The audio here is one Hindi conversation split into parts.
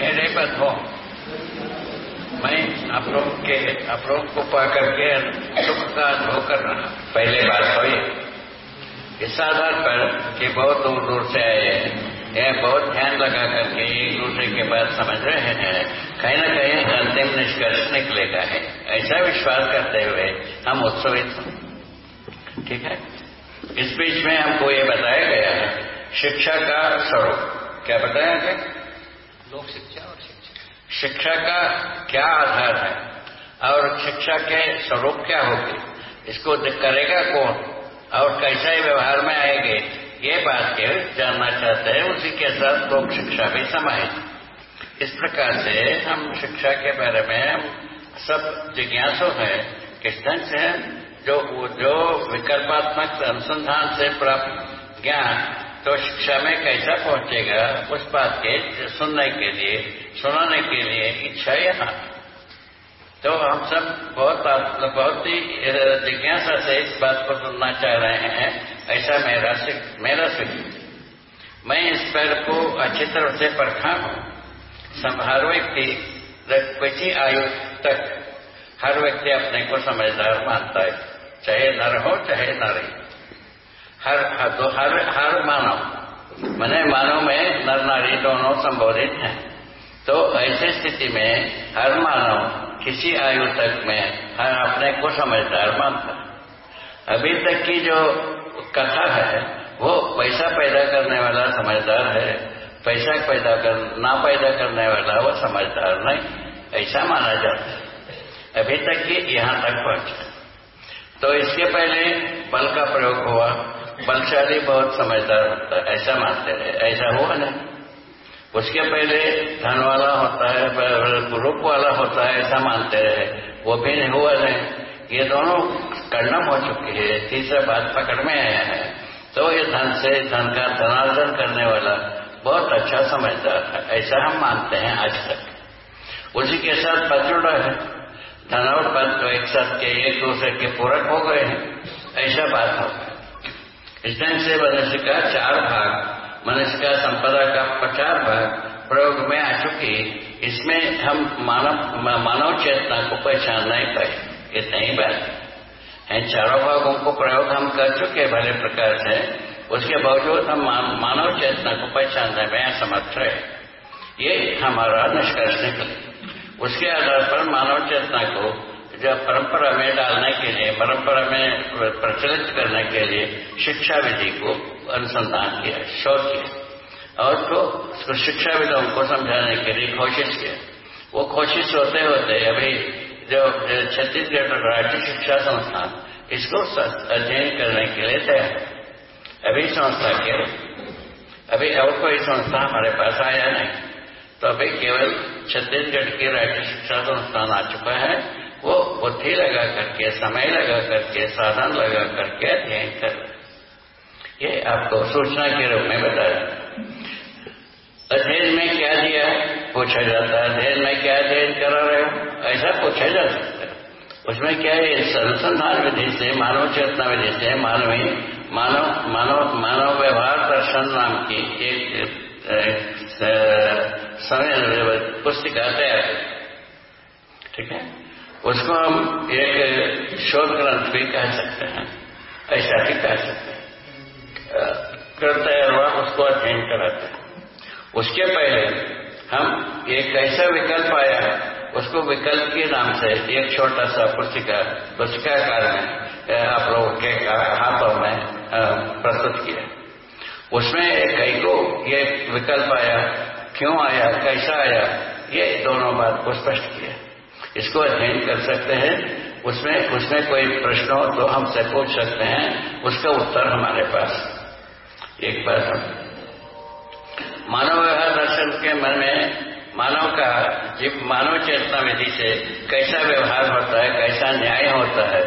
मेरे पर हो। मैं आप लोग के, आप लोग को पा करके सुख का अनुभव कर रहा। पहले बात तो ये। इस आधार पर कि बहुत दूर दूर से आए हैं। ये बहुत ध्यान लगा करके एक दूसरे के बात समझ रहे हैं। कहीं ना कहीं अंतिम निष्कर्ष निकलेगा है। ऐसा विश्वास करते हुए हम उत्सवित ठीक है? इस बीच में हमको ये बताया गया है, शिक्षा का स्वरूप। क्या बताया गया लोक शिक्षा और शिक्षा। शिक्षा का क्या आधार है? और शिक्षा के स्वरूप क्या होगी? इसको करेगा कौन? और कैसा ही व्यवहार में आएँगे? ये बात के जानना चाहते हैं उसी के साथ लोक शिक्षा भी समाहित। इस प्रकार से हम शिक्षा के बारे में हम सब जिज्ञासु हैं किस ढंग से जो जो विकल्पात्मक अनुसंधान से प्राप्त ज्ञान तो शिक्षा में कैसा पहुंचेगा? उस बात के सुनने के लिए, सुनाने के लिए इच्छा यहाँ। तो हम सब बहुत बहुत ही जिज्ञासा से इस बात को सुनना चाह रहे हैं। ऐसा मेरा मेरा स्वीकृति मैं इस पर को अच्छी तरह से परखा हूँ। हर व्यक्ति किसी आयु तक हर व्यक्ति अपने को समझदार मानता है। चाहे नर हो, चाहे नारी। हर तो हर हर मानव, मैंने मानव में नर नारी दोनों संबोधित हैं। तो ऐसी स्थिति में हर मानव किसी आयु तक में हर अपने को समझदार मानता है। अभी तक की जो कथा है, वो पैसा पैदा करने वाला समझदार है, पैसा पैदा कर, ना पैदा करने वाला वो समझदार नहीं, ऐसा माना जाता है। अभी तक की यहाँ तक पहुँचा तो इसके पहले बल का प्रयोग हुआ। बलशाली बहुत समझदार होता है, ऐसा मानते रहे ऐसा हुआ नहीं। उसके पहले धन वाला होता है रूप वाला होता है, ऐसा मानते रहे वो भी नहीं हुआ नहीं। ये दोनों कर्णम हो चुकी है, तीसरा बात पकड़ में आया है। तो ये धन से धन का धनार्जन करने वाला बहुत अच्छा समझदार है, ऐसा हम मानते हैं आज तक। उसी के साथ पद है। धन और पद तो एक साथ के एक दूसरे के पूरक हो गए हैं, ऐसा बात होता ढंग से मनुष्य का चार भाग, मनुष्य का संपदा का पचार भाग, प्रयोग में आ चुकी इसमें हम मानव मानव चेतना को पहचान नहीं पाए। इतना ही बात है। चारों भागों को प्रयोग हम कर चुके भले प्रकार से। उसके बावजूद हम मानव चेतना को पहचानने में असमर्थ रहे। ये हमारा निष्कर्ष निकले। उसके आधार पर मानव चेतना को जो परंपरा में डालने के लिए, परंपरा में प्रचलित करने के लिए शिक्षा विधि को अनुसंधान किया, शोध किया। और तो उसको शिक्षा विधों को समझाने के लिए कोशिश किया। वो कोशिश होते होते अभी जो छत्तीसगढ़ राज्य शिक्षा संस्थान, इसको अध्ययन करने के लिए तैयार अभी संस्था के अभी और कोई संस्था हमारे पास आया नहीं। तो अभी केवल छत्तीसगढ़ के राज्य शिक्षा संस्थान आ चुका है। वो बुद्धि लगा करके, समय लगा करके, साधन लगा करके अध्ययन कर ये आपको सूचना के रूप में बता बताया। अध्ययन में क्या दिया? पूछा जाता है, अध्ययन में क्या अध्ययन करा रहे हो? ऐसा पूछा जा सकता है। उसमें क्या है? अनुसंधान विधि से, मानव चेतना विधि से, मानवी, मानव मानव मानव व्यवहार दर्शन नाम की एक समय पुस्तिका तैयार ठीक है? उसको हम एक शोध ग्रंथ भी कह सकते हैं, ऐसा भी कह सकते हैं। करते हुआ उसको अध्ययन कराते हैं। उसके पहले हम एक ऐसा विकल्प आया है, उसको विकल्प के नाम से एक छोटा सा पुस्तिका पुस्तिकाकार में आप लोगों के हाथों में प्रस्तुत किया। उसमें कई को ये विकल्प आया, क्यों आया, कैसा आया, ये दोनों बात को स्पष्ट किया। इसको अध्ययन कर सकते हैं। उसमें उसमें कोई प्रश्न हो तो हमसे पूछ सकते हैं। उसका उत्तर हमारे पास। एक बार हम मानव व्यवहार दर्शन के मन में मानव का जीव, मानव चेतना विधि से कैसा व्यवहार होता है, कैसा न्याय होता है,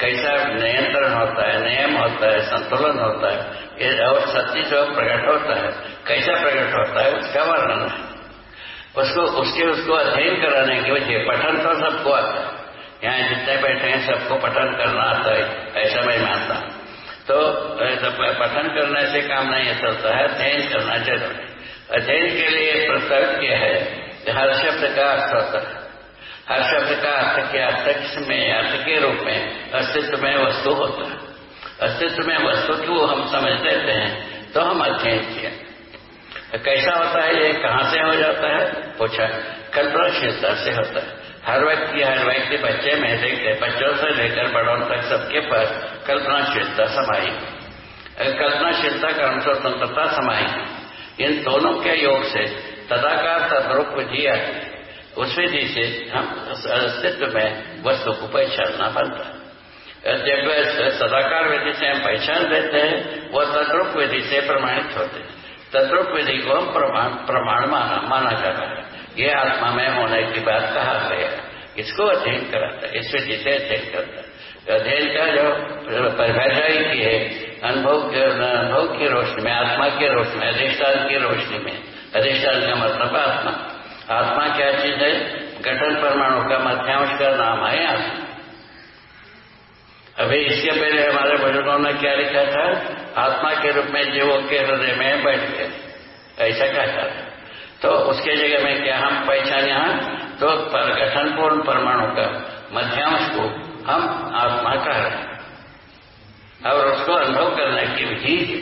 कैसा नियंत्रण होता है, नियम होता है, संतुलन होता है और सत्य जो प्रकट होता है, कैसा प्रकट होता है, उसका वर्णन है। उसको, उसके, उसको अध्ययन कराने की वजह पठन तो सबको आता है यहाँ जितने बैठे हैं सबको पठन करना आता है, ऐसा मैं मानता हूँ। तो पठन करने से काम नहीं चलता है अध्ययन करना ज़रूरी अध्ययन के लिए प्रस्तावित किया है कि हर शब्द का अर्थ होता है। हर शब्द का अर्थ के अर्थ में, अर्थ के रूप में, अस्तित्व में वस्तु होता है। अस्तित्व में वस्तु को हम समझ लेते हैं तो हम अध्ययन किया। कैसा होता है, ये कहाँ से हो जाता है? पूछा। कल्पनाशीलता से होता है। हर व्यक्ति हर व्यक्ति बच्चे में देखते बच्चों से लेकर बड़ों तक सबके पास कल्पनाशीलता समाई। कल्पनाशीलता कर्म स्वतंत्रता समाई, इन दोनों के योग से तदाकार तद्रूप आती उस विधि से हम अस्तित्व में वस्तु को पहचानना बनता है। जब सदाकार विधि से हम पहचान देते हैं वह तद्रूप विधि से प्रमाणित होते हैं। तद्रूप विधि को हम प्रमाण प्रमाण माना माना जाता है। ये आत्मा में होने की बात कहा गया इसको अध्ययन कराता है इस विधि से अध्ययन करता है। अध्ययन का जो परिभाषा ही की है, अनुभव अनुभव की रोशनी में, आत्मा की रोशनी अधिष्ठान की रोशनी में, अधिष्ठान का मतलब आत्मा। आत्मा क्या चीज़ है? गठन परमाणु का मध्यांश का नाम है आत्मा। अभी इसके पहले हमारे बुज़ुर्गों ने क्या लिखा था? आत्मा के रूप में जीवों के हृदय में बैठ गए ऐसा कहता था तो उसके जगह में क्या हम पहचान यहाँ तो पर गठनपूर्ण परमाणु का मध्यांश को हम आत्मा कह रहे हैं। और उसको अनुभव करने की विधि है।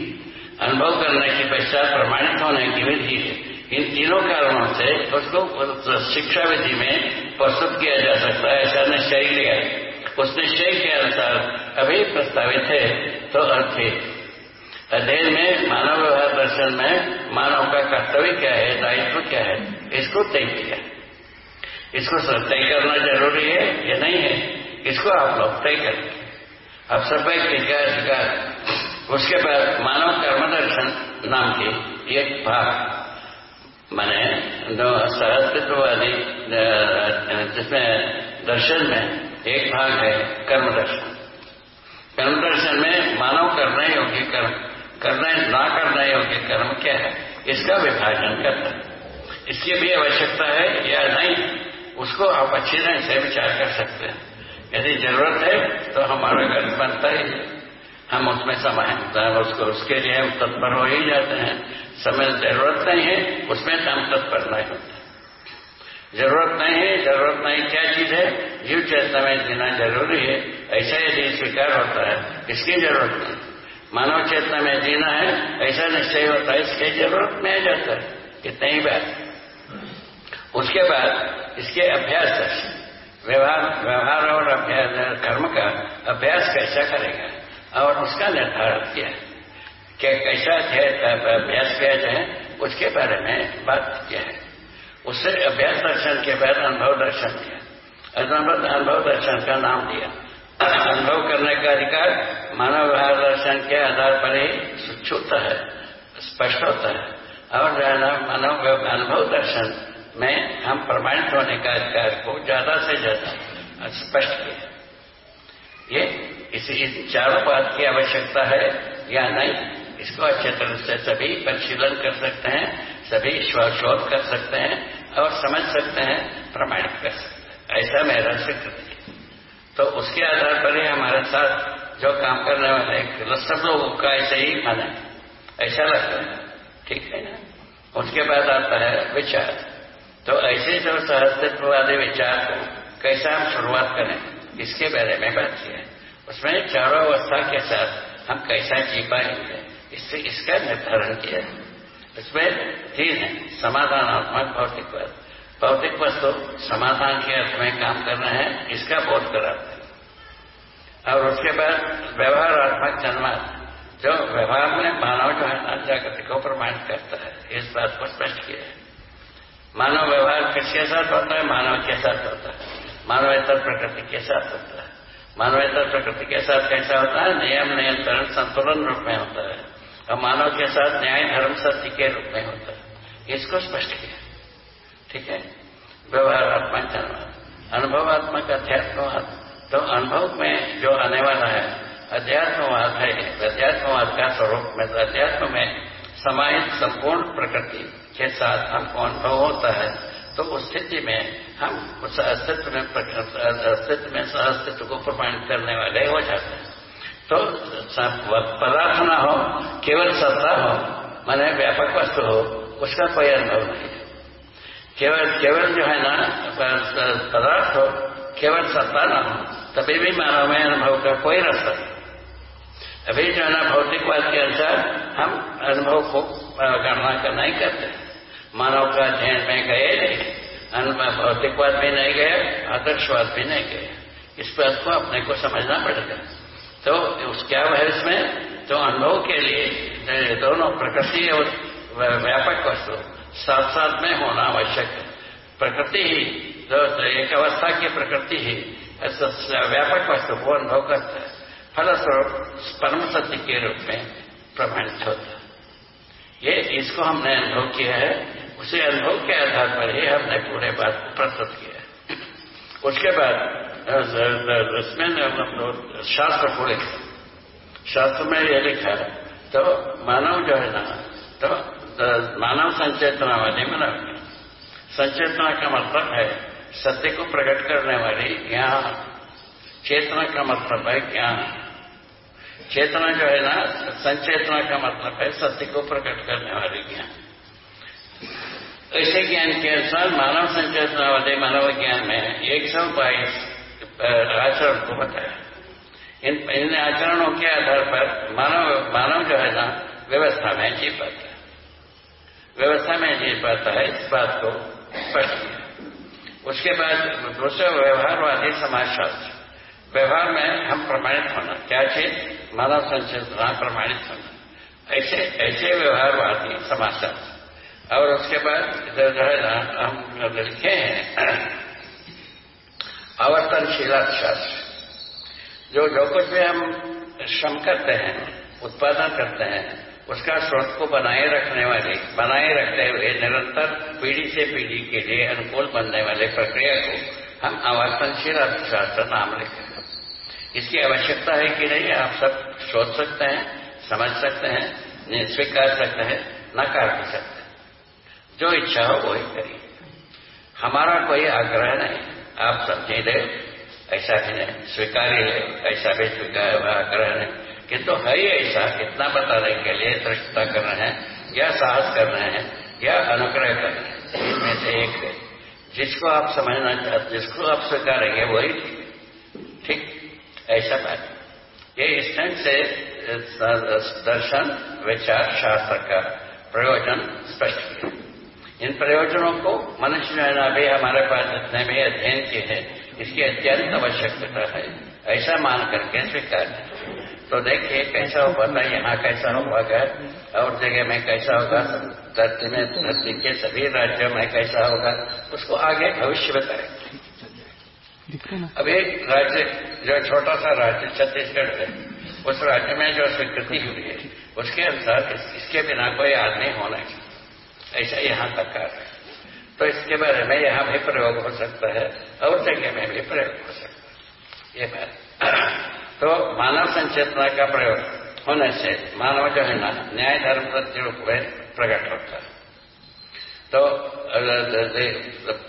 अनुभव करने की पश्चात प्रमाणित होने की विधि है। इन तीनों कारणों से उसको शिक्षा विधि में प्रस्तुत किया जा सकता है, ऐसा निश्चय लिया उस निश्चय के अनुसार अभी प्रस्तावित है। तो अर्थ अध्ययन में, मानव व्यवहार दर्शन में, मानव का कर्तव्य क्या है, दायित्व क्या है, इसको तय किया। इसको तय करना ज़रूरी है या नहीं है, इसको आप लोग तय करेंगे अब सब अधिकार उसके बाद मानव कर्म दर्शन नाम की एक भाग, मैंने सहस्तित्ववादी जिसमें दर्शन में एक भाग है कर्म दर्शन कर्म दर्शन में मानव करने योग्य कर्म। करने ना करने योग्य कर्म क्या है? इसका विभाजन करना इसकी भी आवश्यकता है या नहीं, उसको आप अच्छी ढंग से विचार कर सकते हैं। यदि ज़रूरत है तो हमारा घर बनता ही है। हम उसमें समय उसको, उसके लिए हम तत्पर हो ही जाते हैं। समय ज़रूरत नहीं है, उसमें हम तत्पर नहीं होते ज़रूरत नहीं है, ज़रूरत नहीं क्या चीज़ है? जीव चेतना में जीना ज़रूरी है। ऐसा यदि स्वीकार होता है इसकी ज़रूरत नहीं मानव चेतना में जीना है, ऐसा निश्चय होता है, इसके ज़रूरत में जाता है। कितने ही बार। उसके बाद इसके अभ्यास दर्शन व्यवहार व्यवहार और अभ्यास, कर्म का अभ्यास कैसा करेगा? और उसका निर्धारण किया। क्या कैसा अभ्यास किया जाए, उसके बारे में बात किया है। उससे अभ्यास दर्शन के बाद अनुभव दर्शन किया। अनुभव दर्शन का नाम दिया। अनुभव करने का अधिकार मानव व्यवहार दर्शन के आधार पर ही होता है, स्पष्ट होता है। और मानव अनुभव दर्शन में हम प्रमाणित होने का अधिकार को ज़्यादा से ज़्यादा स्पष्ट किया। ये इसी चारों बात की आवश्यकता है या नहीं, इसको अच्छे तरह से सभी परिशीलन कर सकते हैं, सभी शोध कर सकते हैं और समझ सकते हैं, प्रमाणित कर सकते हैं। ऐसा मेरा स्वीकृति तो उसके आधार पर ही हमारे साथ जो काम करने वाले सब लोगों का ऐसे ही माना ऐसा लगता है। ठीक है ना? उसके बाद आता है विचार। तो ऐसे जो सहस्तित्ववादी विचार को कैसा हम शुरुआत करें, इसके बारे में बात किया है। उसमें चारों अवस्था के साथ हम कैसा जी पाएँगे, इससे इसका निर्धारण किया है। इसमें तीन है, समाधानात्मक भौतिकवाद। भौतिक वस्तु समाधान के अर्थ में काम करना है, इसका बोध कराते हैं। और उसके बाद व्यवहार व्यवहारात्मक जन्मार्थ जो व्यवहार में मानव जो है ना जागृति को प्रमाणित करता है, इस बात को स्पष्ट किया है। मानव व्यवहार किसके साथ होता है? मानव के साथ होता है। मानवेतर प्रकृति के साथ होता है। मानवेतर प्रकृति के साथ कैसा होता है? नियम, नियंत्रण, संतुलन रूप में होता है। और मानव के साथ न्याय, धर्म, सत्य के रूप में होता है। इसको स्पष्ट किया ठीक है? व्यवहारात्मक जन्म अनुभवात्मक अध्यात्मवाद। तो अनुभव में जो आने वाला है, अध्यात्मवाद है, अध्यात्मवाद का स्वरूप में तो अध्यात्म में समाहित संपूर्ण प्रकृति के साथ हमको अनुभव होता है तो उस स्थिति में हम उस अस्तित्व में अस्तित्व में सहअस्तित्व को प्रमाणित करने वाले हो जाते हैं। तो पदार्थ न हो, केवल सत्ता हो, मैंने व्यापक वस्तु हो, उसका कोई अनुभव नहीं। केवल केवल जो है ना, पदार्थ हो, केवल सत्ता न हो, तभी भी मानव में अनुभव का कोई रास्ता नहीं। अभी जो है ना भौतिकवाद के अनुसार हम अनुभव को गणना कर नहीं करते। मानव का अध्ययन में गए नहीं भौतिकवाद भी नहीं गए आदर्शवाद भी नहीं गए। इस बात को अपने को समझना पड़ेगा। तो उस क्या है इसमें? तो अनुभव के लिए, दोनों प्रकृति और व्यापक वस्तु। साथ साथ में होना आवश्यक है। प्रकृति ही एक अवस्था की प्रकृति ही व्यापक वस्तु को अनुभव करता है। फलस्वरूप, परम सत्य के रूप में प्रमाणित होता है। ये इसको हमने अनुभव किया है। उसी अनुभव के आधार पर ही हमने पूरे बात प्रस्तुत किया है। उसके बाद इसमें शास्त्र लिखा। शास्त्र में यह लिखा तो मानव जो है ना तो मानव संचेतना वाली मानव संचेतना का मतलब है, सत्य को प्रकट करने वाली ज्ञान। चेतना का मतलब है ज्ञान। चेतना जो है ना, संचेतना का मतलब है सत्य को प्रकट करने वाली ज्ञान। ऐसे ज्ञान के अनुसार मानव संचेतना वाले मानव ज्ञान में एक सौ बाईस आचरण को बताया। इन इन आचरणों के आधार पर मानव मानव जो है ना, व्यवस्था में जी पाता व्यवस्था में जी पाता है, इस बात को स्पष्ट किया। उसके बाद दूसरा व्यवहारवादी समाजशास्त्र। व्यवहार में हम प्रमाणित होना, क्या चीज़? मानव संचेतना प्रमाणित होना। ऐसे ऐसे व्यवहारवादी समाजशास्त्र। और उसके बाद इधर जो है ना, हम लिखे हैं, आवर्तनशीला शास्त्र। जो जो कुछ भी हम श्रम करते हैं, उत्पादन करते हैं उसका स्रोत को बनाए रखने वाले, बनाए रखते हुए निरंतर पीढ़ी से पीढ़ी के लिए अनुकूल बनने वाले प्रक्रिया को हम आवर्तनशील अर्थशास्त्र नाम लेते हैं। इसकी आवश्यकता है कि नहीं, आप सब सोच सकते हैं, समझ सकते हैं स्वीकार सकते हैं, नकार भी सकते हैं। जो इच्छा हो वही करिए। हमारा कोई आग्रह नहीं। आप समझे ऐसा भी नहीं स्वीकार्य है, ऐसा भी स्वीकार, आग्रह नहीं। किंतु तो है ही ऐसा इतना बताने के लिए दृष्टता कर रहे हैं, या साहस कर रहे हैं, या अनुग्रह कर रहे हैं। इसमें से एक है। जिसको आप समझना चाहते जिसको आप स्वीकारेंगे, वही ठीक ऐसा बात ये इस ढंग से दर्शन, विचार, शास्त्र का प्रयोजन स्पष्ट किया। इन प्रयोजनों को मनुष्य ने अभी हमारे पास जितने भी अध्ययन किए हैं। इसकी अत्यंत आवश्यकता है। ऐसा मान करके स्वीकार तो देखिए कैसा होगा यहाँ कैसा होगा और जगह में कैसा होगा धरती में धरती के सभी राज्यों में कैसा होगा उसको आगे भविष्य बताएँगे अब एक राज्य जो छोटा सा राज्य छत्तीसगढ़ है उस राज्य में जो स्वीकृति हुई है उसके अनुसार इसके बिना कोई आदमी होना चाहिए ऐसा यहाँ तक का है। तो इसके बारे में यहाँ भी प्रयोग हो सकता है और जगह में भी प्रयोग हो सकता है। ये बात। तो मानव संचेतना का प्रयोग होने से मानव जो है ना, न्याय, धर्म सत्य रूप में प्रकट होता है। तो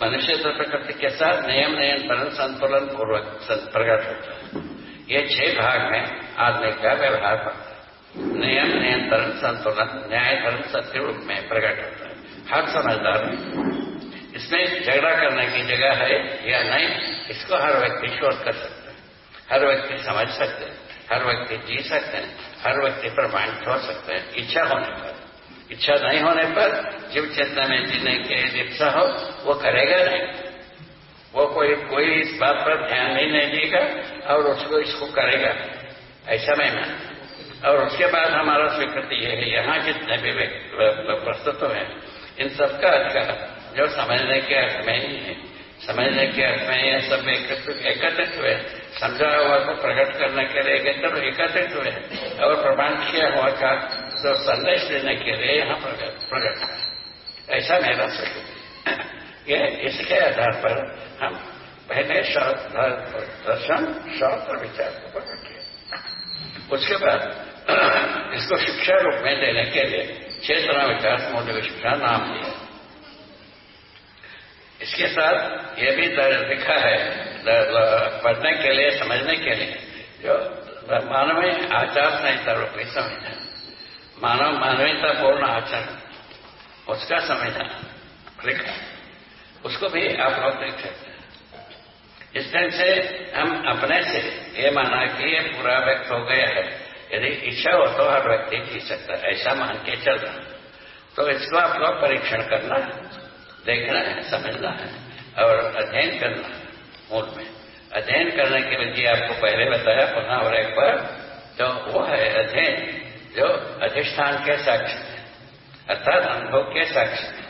मनुष्य तो प्रकृति के साथ नियम नियंत्रण संतुलन पूर्वक प्रकट होता है। ये छह भाग में आदमी का व्यवहार होता है। नियम नियंत्रण संतुलन, न्याय, धर्म, सत्य रूप में प्रकट होता है। हर समझदार इसमें झगड़ा करने की जगह है या नहीं, इसको हर व्यक्ति शोध कर सकता है। हर व्यक्ति समझ सकते हैं, हर व्यक्ति जी सकते हैं, हर व्यक्ति प्रमाणित हो सकते हैं, इच्छा होने पर। इच्छा नहीं होने पर जीव चेतना में जीने के इच्छा हो, वो करेगा नहीं। वो कोई कोई इस बात पर ध्यान ही नहीं देगा और उसको, इसको करेगा ऐसा मैं और उसके बाद हमारा स्वीकृति यह है। यहाँ जितने भी प्रस्तुत हुए इन सबका अच्छा जो समझने के अर्थ में ही है। समझने के अर्थ में यह सब एकत्रित हुए समझा हुआ को प्रकट करने के लिए एकत्र एकत्रित हुए और प्रमाण किया हुआ का जो संदेश देने के लिए यहाँ प्रकट है। ऐसा मेरा सोच ये इसके आधार पर हम पहले दर्शन शास्त्र विचार को प्रकट किया उसके बाद इसको शिक्षा रूप में देने के लिए चेतना विकास मोटिवेशन का नाम दिया। इसके साथ ये भी लिखा है पढ़ने के लिए, समझने के लिए। जो मानवीय आचार संहिता रूप समझना मानव मानवीयता पूर्ण आचरण। उसका संविधान लिखा उसको भी आप लोग देख सकते हैं। इस ढंग से हम अपने से ये माना कि ये पूरा व्यक्त हो गया है। यदि इच्छा हो तो हर व्यक्ति जी सकता है, ऐसा मान के चल रहा तो इसको आप लोग परीक्षण करना देखना है, समझना है और अध्ययन करना है मूल में। अध्ययन करने के लिए आपको पहले बताया, पुनः और एक बार तो वो है अध्ययन, जो अधिष्ठान के साक्ष्य है, अर्थात अनुभव के साक्ष्य है।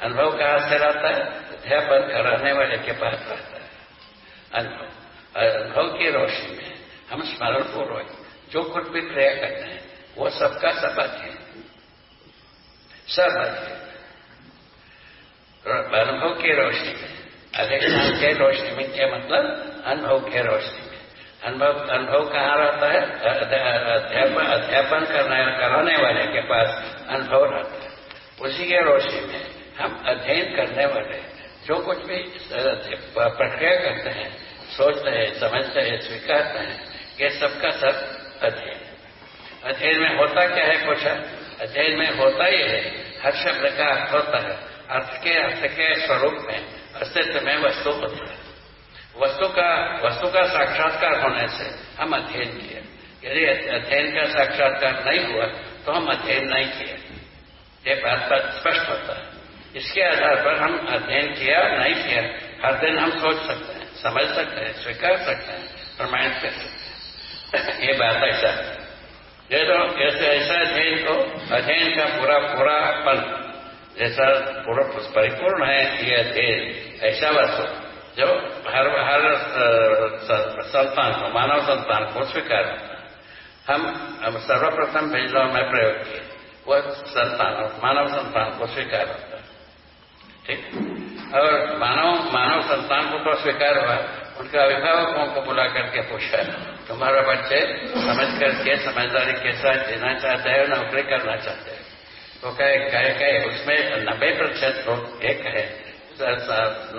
अनुभव कहाँ से रहता है? अध्यापन रहने वाले के पास रहता है। अनुभव अनुभव की रोशनी में, हम स्मरण पूर्वक जो कुछ भी क्रिया करते हैं, वो सबका सब है सब है अनुभव की रोशनी में अधिष्ठान के रोशनी में क्या मतलब अनुभव के रोशनी में अनुभव अनुभव कहाँ रहता है? अध्यापन अध्यापन करने कराने वाले के पास अनुभव रहता है। उसी के रोशनी में हम अध्ययन करने वाले, जो कुछ भी प्रक्रिया करते हैं, सोचते हैं, समझते हैं, स्वीकारते हैं, ये सबका सब अध्ययन। अध्ययन में होता क्या है कुछ? अध्ययन में होता ही है, हर शब्द का अर्थ होता है। अर्थ के अर्थ के स्वरूप में, अस्तित्व में वस्तु होता है। वस्तु का वस्तु का साक्षात्कार होने से हम अध्ययन किए। यदि अध्ययन का साक्षात्कार नहीं हुआ तो हम अध्ययन नहीं किए। ये बात स्पष्ट होता है। इसके आधार पर हम अध्ययन किया, नहीं किया, हर दिन हम सोच सकते हैं, समझ सकते हैं, स्वीकार सकते हैं, प्रमाणित कर सकते हैं। ये बात ऐसा ये तो कैसे ऐसा अध्ययन को, अध्ययन का पूरा पूरा पल जैसा पूरा परिपूर्ण है ये अध्ययन ऐसा वस्तु जो हर हर संतान को, मानव संतान को स्वीकार हम हम सर्वप्रथम भेजलों में प्रयोग किए। वह संतान, मानव संतान को स्वीकार होता ठीक? और मानव मानव संतान को तो स्वीकार हुआ। उनके अभिभावकों को बुला करके पूछा, तुम्हारा बच्चे समझ करके समझदारी के साथ जीना चाहते हैं नौकरी करना चाहते हैं? तो कहे कहे कहे, उसमें नब्बे प्रतिशत लोग एक है।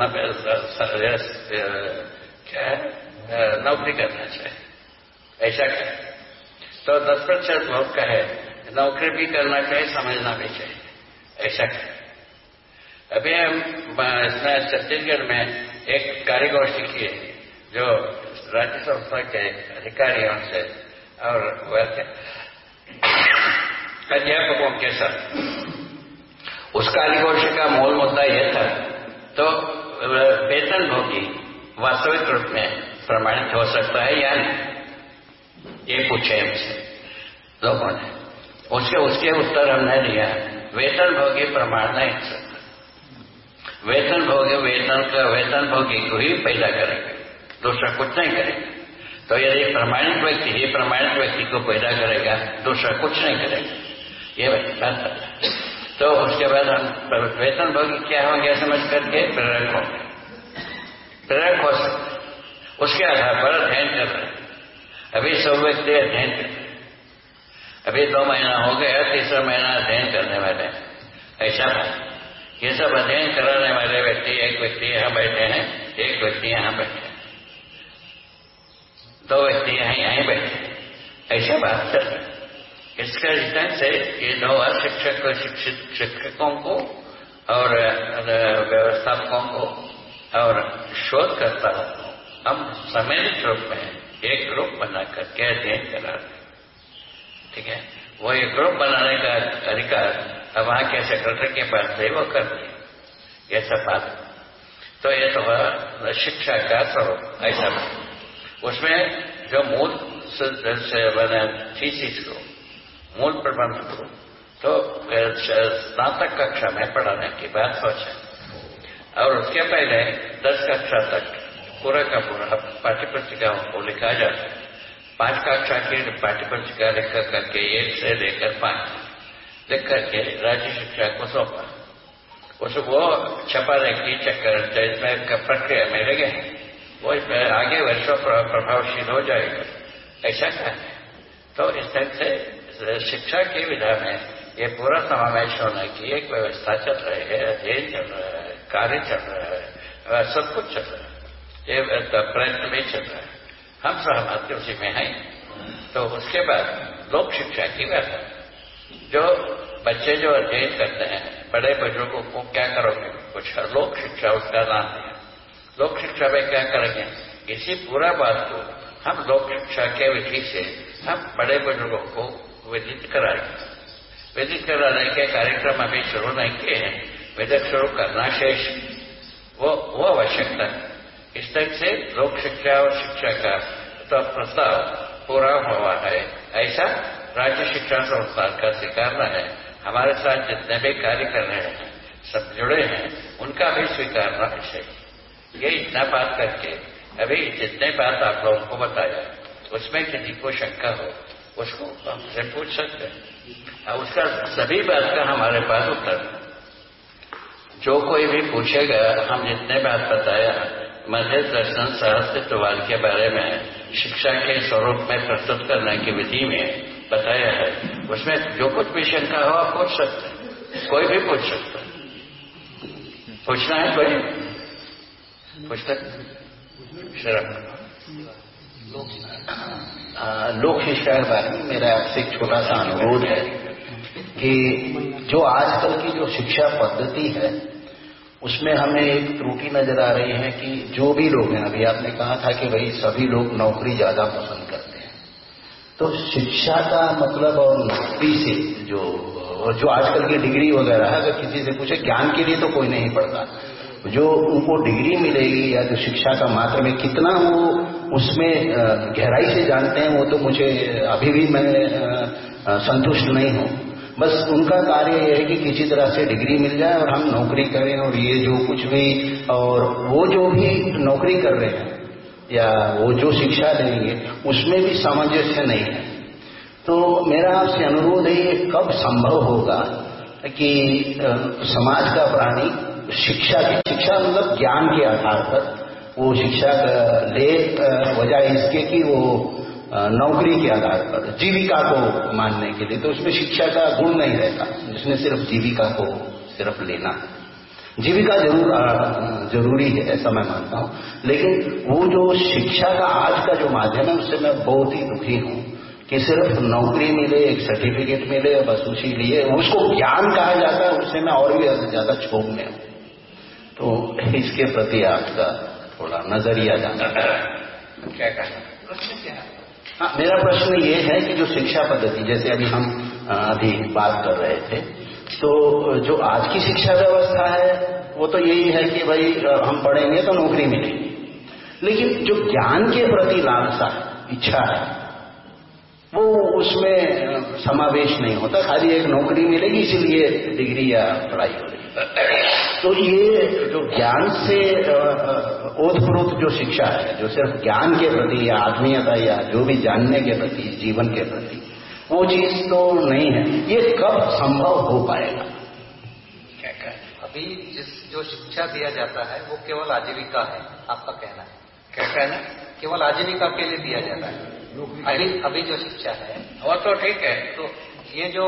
नब्बे क्या है? नौकरी करना चाहिए। ऐसा कहे। तो दस प्रतिशत लोग कहे, नौकरी भी करना चाहिए, समझना भी चाहिए। ऐसा कहे। अभी हम छत्तीसगढ़ में एक कार्यगोष्ठी की जो राज्य संस्था के अधिकारियों से और अध्यापकों के साथ उस कार्यगोष्ठी का मूल मुद्दा यह था। तो वेतन भोगी वास्तविक रूप में प्रमाणित हो सकता है या नहीं? ये पूछे हमसे लोगों ने। उसके उसके उत्तर हमने दिया। वेतन भोगी प्रमाण नहीं सकता। वेतन भोगी वेतन का, वेतन भोगी को ही पैदा करेंगे। दूसरा कुछ नहीं करेगा। तो यदि प्रमाणित व्यक्ति ही प्रमाणित व्यक्ति को पैदा करेगा, दूसरा कुछ नहीं करेगा। ये बात तो उसके बाद हम वेतन भोगी क्या होंगे समझ करके प्रेरक होंगे। प्रेरक हो सकते उसके आधार पर अध्ययन कर रहे अभी सब व्यक्ति अध्ययन कर अभी दो महीना हो गया, तीसरा महीना अध्ययन करने वाले ऐसा ये सब अध्ययन कराने वाले व्यक्ति, एक व्यक्ति यहाँ बैठे हैं, एक व्यक्ति यहाँ बैठे हैं। दो व्यक्ति यहाँ यहीं बैठे ऐसा बात चल रही इसका रिटर्न से ये दो शिक्षक शिक्षित शिक्षकों को और व्यवस्थापकों को और शोधकर्ताओं को हम सम्मिलित रूप में एक ग्रुप बना करके अध्ययन करा रहे ठीक है? वो एक ग्रुप बनाने का अधिकार अब वहाँ के सेक्रेटरी के पास थे वो कर दिए ये सब बात। तो ये तो शिक्षा का स्वरूप, ऐसा। उसमें जो मूल थीसिस को मूल प्रबंध को। तो स्नातक कक्षा में पढ़ाने की बात सोचा और उसके पहले दस कक्षा तक पूरा का पूरा पाठ्य पुस्तिकाओं को लिखा जाता है पाँच कक्षा की पाठ्य पुस्तिका लिख करके एक से लेकर पाँच लिख करके राज्य शिक्षा को सौंपा। उसको छपाने की चक्कर इसमें प्रक्रिया में लगे हैं, वो इसमें आगे वर्षों प्रभावशील हो जाएगा। ऐसा कहा है। तो इस तरह से शिक्षा की विधा में ये पूरा समावेश होने की एक व्यवस्था चल रही है, अध्ययन चल रहा है, कार्य चल रहा है सब कुछ चल रहा है। ये प्रयत्न भी चल रहा है। हम सहमत उसी में हैं। तो उसके बाद लोक शिक्षा की व्यवस्था जो बच्चे जो अध्ययन करते हैं, बड़े बुज़ुर्गों को क्या करोगे? कुछ लोक शिक्षा उसका नाम है लोक शिक्षा में क्या करेंगे? इसी पूरा बात को हम लोक शिक्षा के विधि से हम बड़े बुज़ुर्गों को विदित कराएँगे विदित कराने के कार्यक्रम अभी शुरू नहीं किए हैं। विदित शुरू करना शेष। वो वो आवश्यकता है। इस तरह से लोक शिक्षा और शिक्षा का तो प्रस्ताव पूरा हुआ है। ऐसा राज्य शिक्षा संस्थान का स्वीकारना है। हमारे साथ जितने भी कार्य कर रहे हैं, सब जुड़े हैं, उनका भी स्वीकारना चाहिए ये इतना बात करके अभी जितने बात आप लोगों को बताया, उसमें किसी को शंका हो उसको हमसे पूछ सकते हैं। उसका सभी बात का हमारे पास उत्तर जो कोई भी पूछेगा हम जितने बात बताया मध्य दर्शन सहस्तित्ववाद के बारे में शिक्षा के स्वरूप में प्रस्तुत करने की विधि में बताया है। उसमें जो कुछ भी शंका हो आप पूछ सकते हैं। कोई भी पूछ सकता है। पूछना है कोई? पुस्तक शरण लोक शिक्षा बारे में मेरा आपसे एक छोटा सा अनुरोध है कि जो आजकल की जो शिक्षा पद्धति है, उसमें हमें एक त्रुटि नज़र आ रही है कि जो भी लोग हैं, अभी आपने कहा था कि भाई सभी लोग नौकरी ज़्यादा पसंद करते हैं। तो शिक्षा का मतलब और नौकरी से जो जो आजकल की डिग्री वगैरह है, अगर किसी से पूछे, ज्ञान के लिए तो कोई नहीं पढ़ता। जो उनको डिग्री मिलेगी या जो शिक्षा का मात्र में कितना वो उसमें गहराई से जानते हैं, वो तो मुझे, अभी भी मैं संतुष्ट नहीं हूँ। बस उनका कार्य यह है कि किसी तरह से डिग्री मिल जाए और हम नौकरी करें और ये जो कुछ भी, और वो जो भी नौकरी कर रहे हैं, या वो जो शिक्षा देंगे, उसमें भी सामंजस्य नहीं है। तो मेरा आपसे अनुरोध है, ये कब संभव होगा कि समाज का प्राणी, शिक्षा की, शिक्षा मतलब ज्ञान के आधार पर वो शिक्षा ले वजह इसके कि वो नौकरी के आधार पर, जीविका को मानने के लिए। तो उसमें शिक्षा का गुण नहीं रहता। जिसमें सिर्फ़ जीविका को सिर्फ़ लेना जीविका ज़रूर ज़रूरी है, ऐसा मैं मानता हूँ। लेकिन वो जो शिक्षा का आज का जो माध्यम है, उससे मैं बहुत ही दुखी हूँ कि सिर्फ़ नौकरी मिले, एक सर्टिफिकेट मिले बस उसी लिए उसको ज्ञान कहा जाता है, उससे मैं और भी ज़्यादा छोड़ में हूँ। तो इसके प्रति आपका थोड़ा नज़रिया जाना क्या कहना? हाँ? मेरा प्रश्न ये है कि जो शिक्षा पद्धति जैसे अभी हम अभी बात कर रहे थे तो जो आज की शिक्षा व्यवस्था है वो तो यही है कि भाई हम पढ़ेंगे तो नौकरी मिलेगी। लेकिन जो ज्ञान के प्रति लालसा इच्छा है वो उसमें समावेश नहीं होता। खाली एक नौकरी मिलेगी इसीलिए डिग्री या पढ़ाई हो रही तो ये जो ज्ञान से ओतप्रोत जो शिक्षा है जो सिर्फ़ ज्ञान के प्रति या आत्मीयता या जो भी जानने के प्रति जीवन के प्रति वो चीज़ तो नहीं है। ये कब संभव हो पाएगा? क्या कहें? अभी जिस जो शिक्षा दिया जाता है वो केवल आजीविका है आपका कहना है। क्या कहना? केवल आजीविका के लिए दिया जाता है। अभी अभी जो शिक्षा है वो तो ठीक है। तो ये जो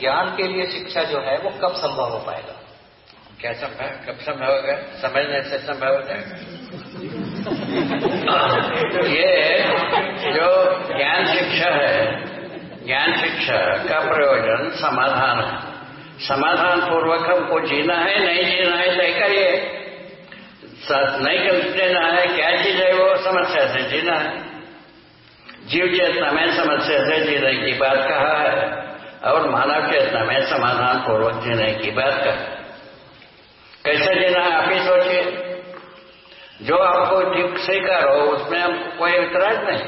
ज्ञान के लिए शिक्षा जो है वो कब संभव हो पाएगा? क्या संभव, कब संभव होगा? समझने से संभव हो? जाएगा ये जो ज्ञान शिक्षा है, ज्ञान शिक्षा का प्रयोजन समाधान है। समाधान पूर्वक हमको जीना है, नहीं जीना है तय करिए। नहीं कर देना है, क्या चीज़ है वो? समस्या से जीना है। जीव चेतना में समस्या से जीने की बात कहा है, और मानव चेतना में समाधान पूर्वक जीने की बात कहा कैसे जीना है, आप ही सोचिए। जो आपको ठीक स्वीकार हो, उसमें हम कोई इतराज नहीं।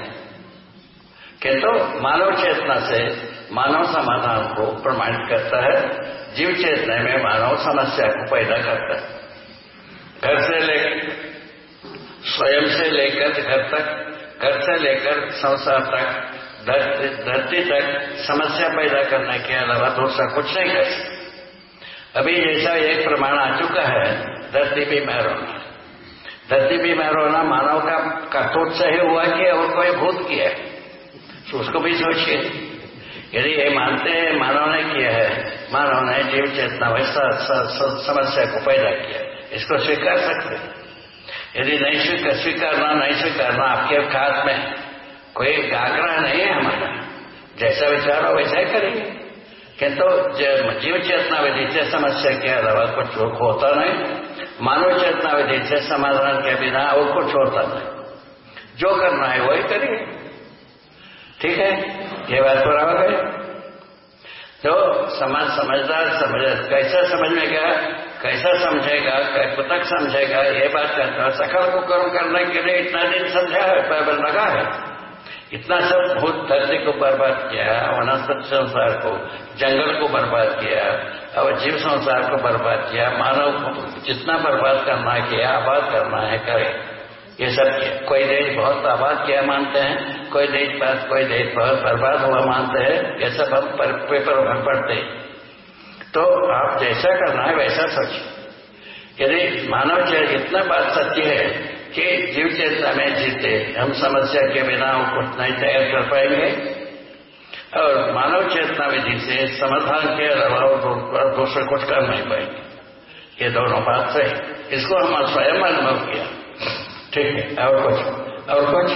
किंतु मानव चेतना से मानव समाधान को प्रमाणित करता है, जीव चेतना में मानव समस्या को पैदा करता है। घर से लेकर, स्वयं से लेकर घर तक, घर से लेकर संसार तक धरती तक समस्या पैदा करने के अलावा दूसरा कुछ नहीं कर सकता। अभी जैसा एक प्रमाण आ चुका है, धरती बीमार होना धरती बीमार होना मानव का कर्तव्य से ही हुआ कि और कोई भूत किया तो उसको भी सोचिए। यदि ये मानते हैं, मानव ने किया है, मानव ने जीव चेतना वैसा समस्या को पैदा किया। इसको स्वीकार सकते यदि नहीं स्वीकार, स्वीकारना नहीं स्वीकारना आपके हाथ में कोई आग्रह नहीं है हमारा। जैसा विचार हो वैसा ही करेंगे। किंतु जीव चेतना विधि से समस्या के अलावा कुछ होता नहीं। मानव चेतना विधि से समाधान के बिना और कुछ होता नहीं। जो करना है, वही करिए। ठीक है? ये बात पूरा हो तो समाज समझदार समझ, कैसा समझ में गया कैसा समझेगा कब तक समझेगा, ये बात करता सकल को कर्म करने के लिए इतना दिन समझा है पैबल लगा है। इतना सब भूत धरती को बर्बाद किया, वनस्पति संसार को, जंगल को बर्बाद किया और जीव संसार को बर्बाद किया, मानव को जितना बर्बाद करना है, किया, आबाद करना है, करे। ये सब कोई देश बहुत आबाद किया मानते हैं, कोई देश पास कोई देश बहुत बर्बाद हुआ मानते हैं, ये सब हम पेपर में पढ़ते तो आप जैसा करना है, वैसा सोचिए। यदि मानव इतना बात सच्ची है कि जीव चेतना में जीते। हम समस्या के बिना कुछ नहीं तैयार कर पाएँगे। और मानव चेतना विधि से समाधान के अलावा दूसरे कुछ कर नहीं पाएँगे। ये दोनों बात सही। इसको हम स्वयं अनुभव किया। ठीक है, और कुछ? और कुछ?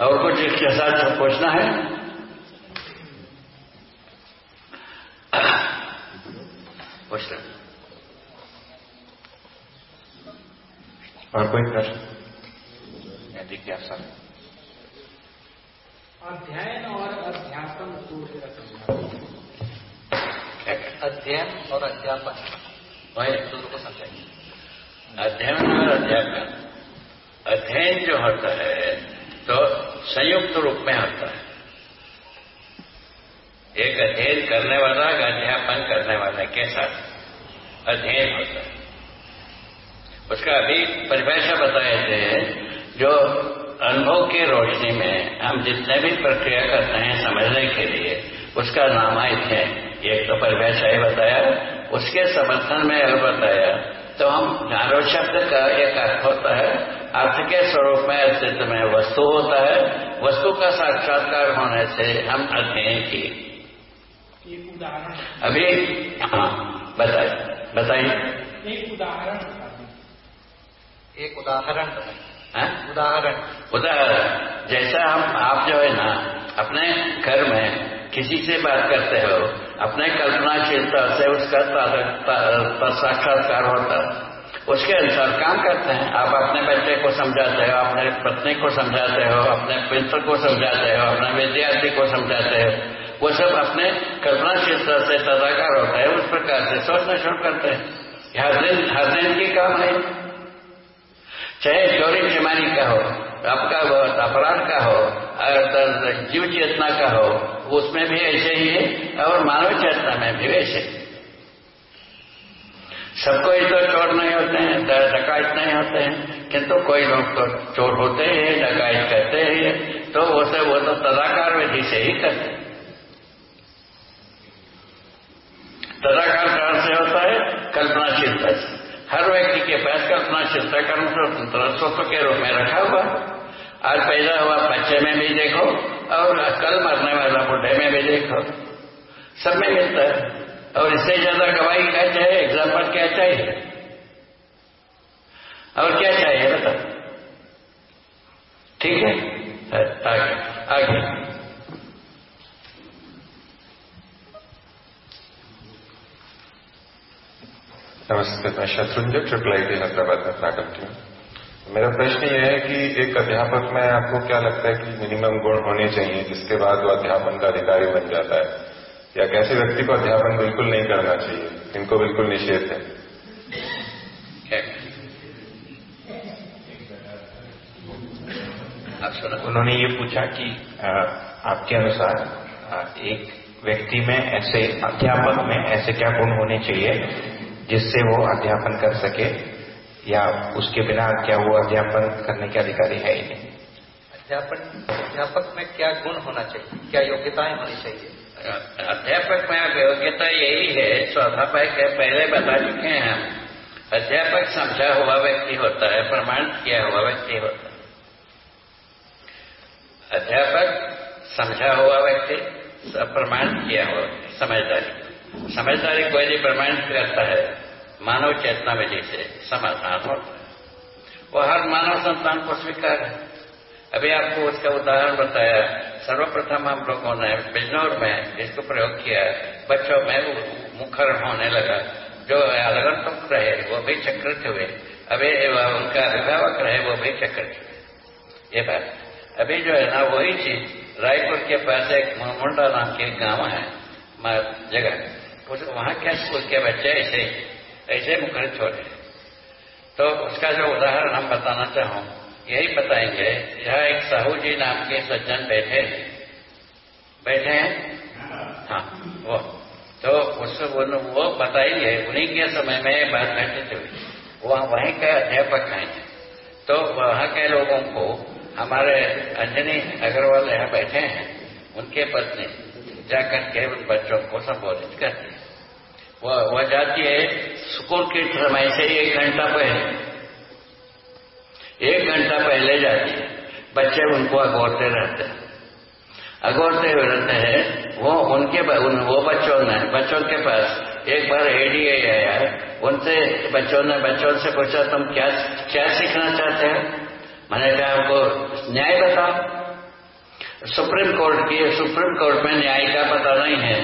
और कुछ इसके साथ पूछना है? पूछ रहे और कोई प्रश्न? जिज्ञासा अध्ययन और अध्यापन अध्ययन और अध्यापन वही को समझाइए। अध्ययन और अध्यापन। अध्ययन जो होता है तो संयुक्त रूप में होता है। एक अध्ययन करने वाला अध्यापन करने वाला के साथ अध्ययन होता है। उसका अभी परिभाषा बताए थे जो अनुभव की रोशनी में हम जितने भी प्रक्रिया करते हैं समझने के लिए उसका नाम आए थे एक तो परिभाषा ही बताया उसके समर्थन में और बताया। तो हम ज्ञानो शब्द का एक अर्थ होता है अर्थ के स्वरूप में अस्तित्व में वस्तु होता है। वस्तु का साक्षात्कार होने से हम अध्ययन किए अभी हाँ बताइए बताइए। एक उदाहरण। एक उदाहरण हाँ? उदाहरण। उदाहरण। जैसा हम आप जो है ना अपने घर में किसी से बात करते हो अपने कल्पनाशीलता से उसका साक्षात्कार होता उसके अनुसार काम करते हैं। आप अपने बच्चे को समझाते हो अपने पत्नी को समझाते हो अपने मित्र को समझाते हो अपने विद्यार्थी को समझाते हो। वो सब अपने कल्पनाशीलता से तदाकार होता है उस प्रकार से सोचना शुरू करते हैं। हर दिन हर दिन की काम है। चाहे चोरी चिमारी का हो आपका अपराध का हो जीव चेतना का हो, उसमें भी ऐसे ही है और मानव चेतना में भी वैसे। सबको ही तो चोर नहीं होते हैं डकायत नहीं होते हैं, किंतु कोई लोग तो चोर होते हैं डकायत करते हैं तो वो वो तो तदाकार विधि से ही करते तदाकार कारण से होता है कल्पनाशीलता से हर व्यक्ति के पास कल्पना चिंता कर्म स्वत्व के रूप में रखा हुआ। आज पैदा हुआ बच्चे में भी देखो, और कल मरने वाला बुढ़े में भी देखो। सब में मिलता है। और इससे ज़्यादा गवाही क्या चाहिए? एग्ज़ाम्पल क्या चाहिए? और क्या चाहिए बता ठीक है? आगे आगे। नमस्ते, मैं Shatrunjay triple I T Hyderabad में फैकल्टी हूँ। मेरा प्रश्न यह है कि एक अध्यापक में आपको क्या लगता है कि मिनिमम गुण होने चाहिए, जिसके बाद वो अध्यापन का अधिकारी बन जाता है? या कैसे व्यक्ति को अध्यापन बिल्कुल नहीं करना चाहिए? इनको बिल्कुल निषेध है। उन्होंने ये पूछा कि आपके अनुसार एक व्यक्ति में ऐसे, अध्यापक में ऐसे क्या गुण होने चाहिए जिससे वो अध्यापन कर सके या उसके बिना क्या वो अध्यापन करने के अधिकारी है ही नहीं। अध्यापन अध्यापक में क्या गुण होना चाहिए? क्या योग्यताएँ होनी चाहिए? अध्यापक में योग्यता यही है स्वाभाविक है पहले बता चुके हैं हम। अध्यापक समझा हुआ व्यक्ति होता है प्रमाणित किया हुआ व्यक्ति होता है। अध्यापक समझा हुआ व्यक्ति प्रमाणित किया हुआ समझदारी। समझदारी कोई नहीं प्रमाणित करता है मानव चेतना में जैसे समाधान होता है। वो हर मानव संतान को स्वीकार है। अभी आपको उसका उदाहरण बताया, सर्वप्रथम हम लोगों ने बिजनौर में इसको प्रयोग किया। बच्चों में मुखर होने लगा। जो आगंतुक रहे, वो भी चक्रित हुए। अभी उनका अभिभावक रहे, वो भी चक्रित हुए। ये बात अभी जो है ना, वही चीज़ रायपुर के पास एक मुंडा नाम के गाँव है जगह। वहाँ क्या स्कूल के बच्चे ऐसे ऐसे मुखरित हो रहे तो उसका जो उदाहरण हम बताना चाहूँ, यही बताएँगे, यह एक साहू जी नाम के सज्जन बैठे हैं। बैठे हैं? हाँ वो। तो उस, वो बताएँगे उन्हीं के समय में बात घटित हुई वह वहीं के अध्यापक हैं। तो वहाँ के लोगों को हमारे अंजनी अग्रवाल यहाँ बैठे हैं, उनके पत्नी जाकर के उन बच्चों को संबोधित करती हैं। वह जाती है स्कूल के समय से एक घंटा पहले एक घंटा पहले जाती है। बच्चे उनको अगोरते रहते हैं। अगोरते हुए रहते हैं वो उनके उन, वो बच्चों ने बच्चों के पास एक बार एडीए आया है उनसे बच्चों ने बच्चों से पूछा तुम क्या क्या सीखना चाहते हैं? मैंने कहा आपको न्याय बताओ। सुप्रीम कोर्ट की सुप्रीम कोर्ट में न्याय का पता नहीं है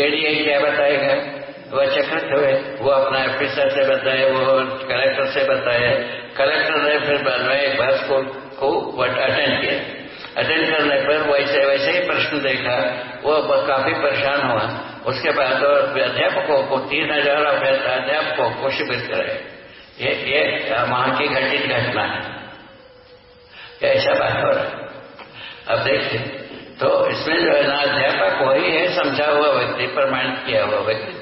एडीए क्या बताएगा? वो चक्रित हुए, वो अपना ऑफिसर से बताए, वो कलेक्टर से बताए। कलेक्टर ने फिर बाद बस स्कूल को अटेंड किया। अटेंड करने पर वैसे वैसे ही प्रश्न देखा। वो काफ़ी परेशान हुआ। उसके बाद अध्यापकों को तीन हज़ार अध्यापकों को शिविर करे। ये ये वहाँ की घटित घटना है। ऐसा बात हो रहा अब देखिए तो इसमें जो है ना, अध्यापक वही है, समझा हुआ व्यक्ति, प्रमाणित किया हुआ व्यक्ति।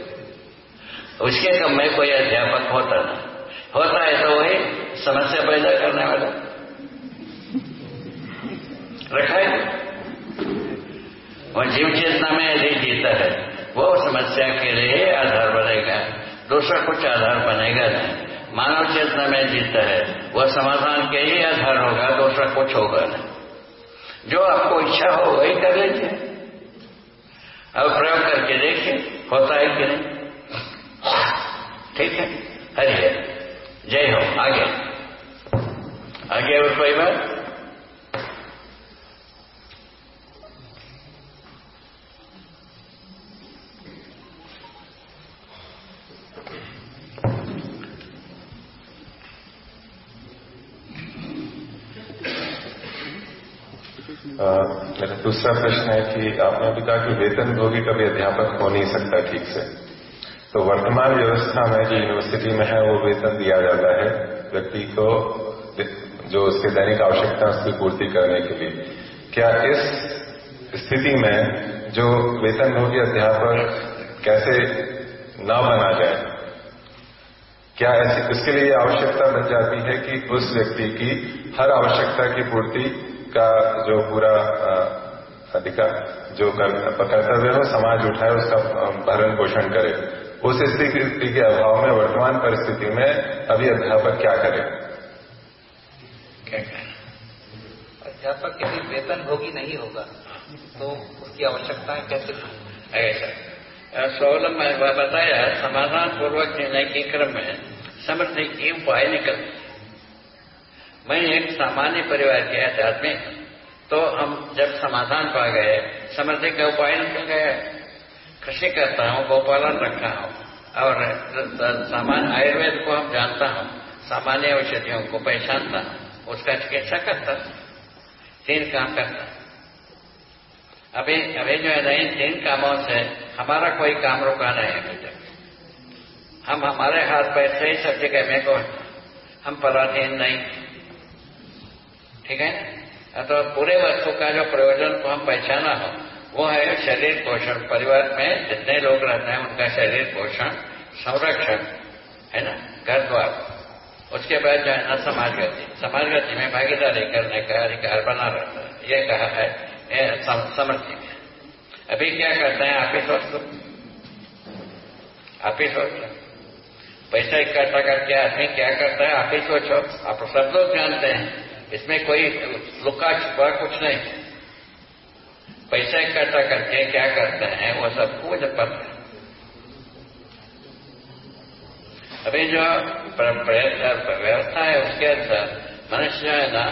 उसके कम में कोई अध्यापक होता नहीं होता है तो वही समस्या पैदा करने वाला। रखा है? और जीव चेतना में यदि जीता है, वो समस्या के लिए आधार बनेगा। दूसरा कुछ आधार बनेगा नहीं। मानव चेतना में जीता है वह समाधान के ही आधार होगा, दूसरा कुछ होगा नहीं। जो आपको इच्छा हो, वही कर लीजिए। अब प्रयोग करके देखिए, होता है कि नहीं। ठीक है? हरि जय हो। आगे। आगे और कोई बात? दूसरा प्रश्न है कि आपने अभी कहा कि वेतन भोगी कभी अध्यापक हो नहीं सकता ठीक से। तो वर्तमान व्यवस्था में जो यूनिवर्सिटी में है, वो वेतन दिया जाता है व्यक्ति को जो उसके दैनिक आवश्यकता उसकी पूर्ति करने के लिए। क्या इस स्थिति में जो वेतन भोगी अध्यापक कैसे न बना जाए, क्या ऐसी इसके लिए आवश्यकता बन जाती है कि उस व्यक्ति की हर आवश्यकता की पूर्ति का जो पूरा अधिकार, जो कर्तव्य हो समाज उठाए, उसका भरण पोषण करे? उस स्थिति के अभाव में वर्तमान परिस्थिति में अभी अध्यापक क्या करे? अध्यापक यदि वेतन भोगी नहीं होगा तो उसकी आवश्यकताएँ कैसे ऐसा। सोलम में बताया समाधान पूर्वक निर्णय के क्रम में समृद्धि के उपाय निकल। मैं एक सामान्य परिवार के आध्यात्मिक तो हम जब समाधान पा गए समृद्धि का उपाय निकल गया कृषि करता हूँ, गोपालन रखा हूँ। और सामान्य आयुर्वेद को हम जानता हूँ, सामान्य औषधियों को पहचानता हूँ, उसका चिकित्सा करता तीन काम करता अभी अभी जो है, नहीं, तीन कामों से हमारा कोई काम रुका नहीं है अभी तक। हम, हमारे हाथ पैर से ही सब जगह में को हम पराधीन नहीं। ठीक है? तो पूरे वस्तु का जो प्रयोजन को हम पहचाना हो वो है शरीर पोषण। परिवार में जितने लोग रहते हैं, उनका शरीर पोषण, संरक्षण, है ना? घर द्वार। उसके बाद जो है ना समाज गति समाज गति में भागीदारी करने का अधिकार बना रहता है। ये कहा है समृद्धि में। अभी क्या करते हैं, आप ही सोच लो। आप ही सोच लो। पैसा इकट्ठा करके आदमी क्या करता है, आप ही सोचो। आप सब लोग जानते हैं। इसमें कोई लुका छुपा कुछ नहीं। पैसा इकट्ठा करके क्या करते हैं, वो सबको जब पता है। अभी जो व्यवस्था है उसके अंदर, मनुष्य जो है ना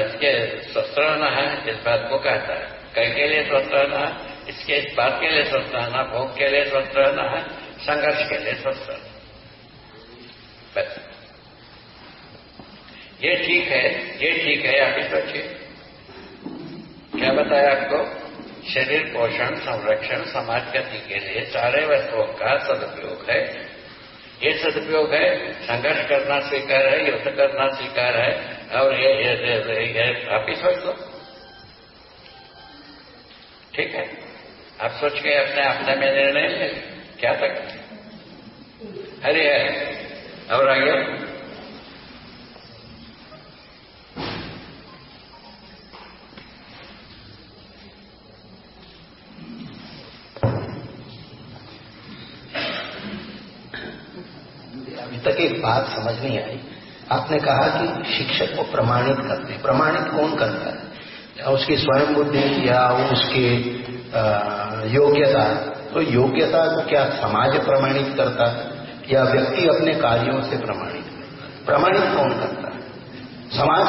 इसके स्वस्थ रहना है, इस बात को कहता है। कई के लिए स्वस्थ रहना है, इसके, इस बात के लिए स्वस्थ रहना भोग के लिए स्वस्थ रहना है, संघर्ष के लिए स्वस्थ रहना ये ठीक है, ये ठीक है आप ही सोचिए क्या बताया आपको? शरीर पोषण संरक्षण समाज गति के लिए सारे वस्तुओं का सदुपयोग है। ये सदुपयोग है संघर्ष करना स्वीकार है युद्ध करना स्वीकार है और ये, ये, आप ही सोच लो। ठीक है? आप सोच के अपने अपने में निर्णय क्या तक? अरे और आगे अभी तक एक बात समझ नहीं आई। आपने कहा कि शिक्षक को प्रमाणित करते हैं। प्रमाणित कौन करता है? उसकी स्वयं बुद्धि या उसकी योग्यता? तो योग्यता को क्या समाज प्रमाणित करता है? या व्यक्ति अपने कार्यों से प्रमाणित करता प्रमाणित कौन करता है? समाज?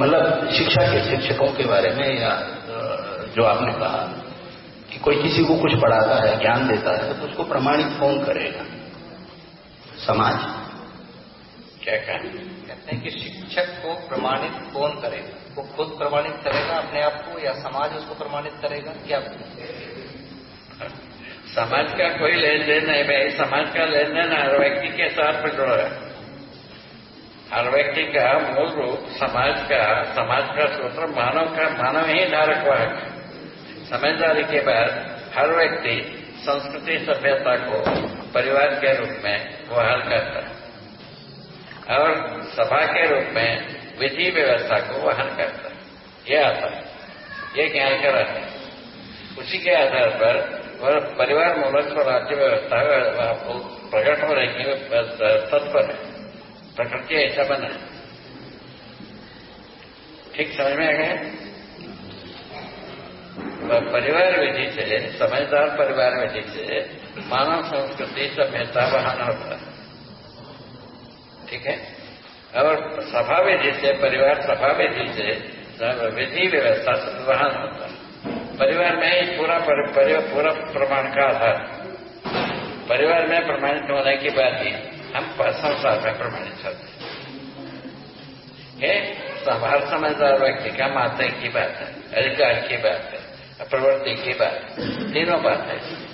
मतलब शिक्षा के शिक्षकों के बारे में या जो आपने कहा कि कोई किसी को कुछ पढ़ाता है, ज्ञान देता है तो उसको प्रमाणित कौन करेगा? समाज। क्या कहते कहते हैं कि शिक्षक को प्रमाणित कौन करेगा? वो खुद प्रमाणित करेगा अपने आप को या समाज उसको प्रमाणित करेगा? क्या? समाज का कोई लेन देन नहीं भाई। समाज का लेन देन हर व्यक्ति के साथ में जुड़ा है। हर व्यक्ति का मूल रूप समाज का समाज का सूत्र मानव का मानव ही धारक वाहक समझदारी के बाद हर व्यक्ति संस्कृति सभ्यता को परिवार के रूप में वहन करता है। और सभा के रूप में विधि व्यवस्था को वहन करता है। यह आता है। ये ज्ञान का रहता है उसी के आधार पर वह परिवार मूलक और राज्य व्यवस्था प्रकट हो रही है तत्पर है। प्रकृति ऐसा बना है। ठीक समझ में आ गया? परिवार विधि से, समझदार परिवार विधि से मानव संस्कृति सभ्यता बहाना होता। है ठीक है? और सभा विधि से परिवार सभा विधि से विधि व्यवस्था वहन होता। है परिवार में ही पूरा पर, पूरा प्रमाण का आधार। परिवार में प्रमाणित होने की बात ही हम संसार में प्रमाणित होते हैं। सभार समझदार व्यक्ति का माता की बात है अधिकार की बात है प्रवृत्ति की बात है तीनों बात है।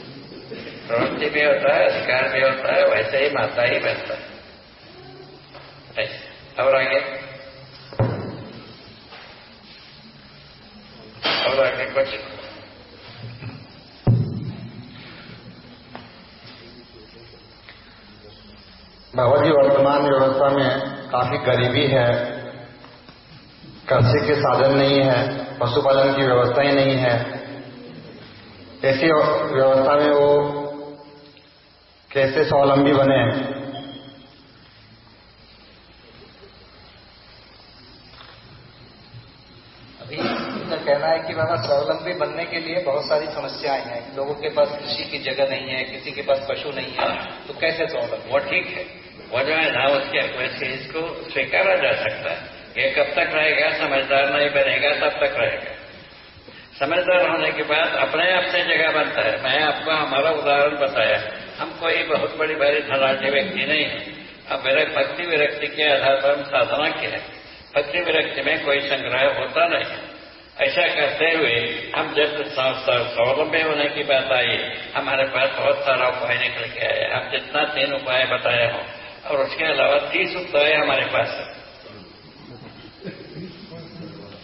प्रवृत्ति भी होता है अधिकार भी होता है, वैसे ही माता ही बनता है। और आगे। और आगे कुछ। बाबा जी, वर्तमान व्यवस्था में काफ़ी गरीबी है। कृषि के साधन नहीं है, पशुपालन की व्यवस्था ही नहीं है। ऐसी व्यवस्था में वो कैसे स्वावलंबी बने अभी उनका कहना है कि बाबा स्वावलंबी बनने के लिए बहुत सारी समस्याएँ हैं। लोगों के पास कृषि की जगह नहीं है किसी के पास पशु नहीं है तो कैसे स्वावलंबी? वो ठीक है। वो जो है ना उसके वैसे इसको स्वीकारा जा सकता है। ये कब तक रहेगा समझदार नहीं बनेगा तब तक रहेगा। समझदार होने के बाद अपने आप से जगह बनता है। मैं आपको हमारा उदाहरण बताया। हम कोई बहुत बड़ी भारी धनाढ़ व्यक्ति नहीं है। अब मेरे भक्ति विरक्ति के आधार पर हम साधना किया है। भक्ति विरक्ति में कोई संग्रह होता नहीं ऐसा करते हुए हम जब स्वावलंबी होने की बात आई, हमारे पास बहुत सारा उपाय निकल के आए। हम जितना तीन उपाय बताए हों, और उसके अलावा तीस उपाय हमारे पास है।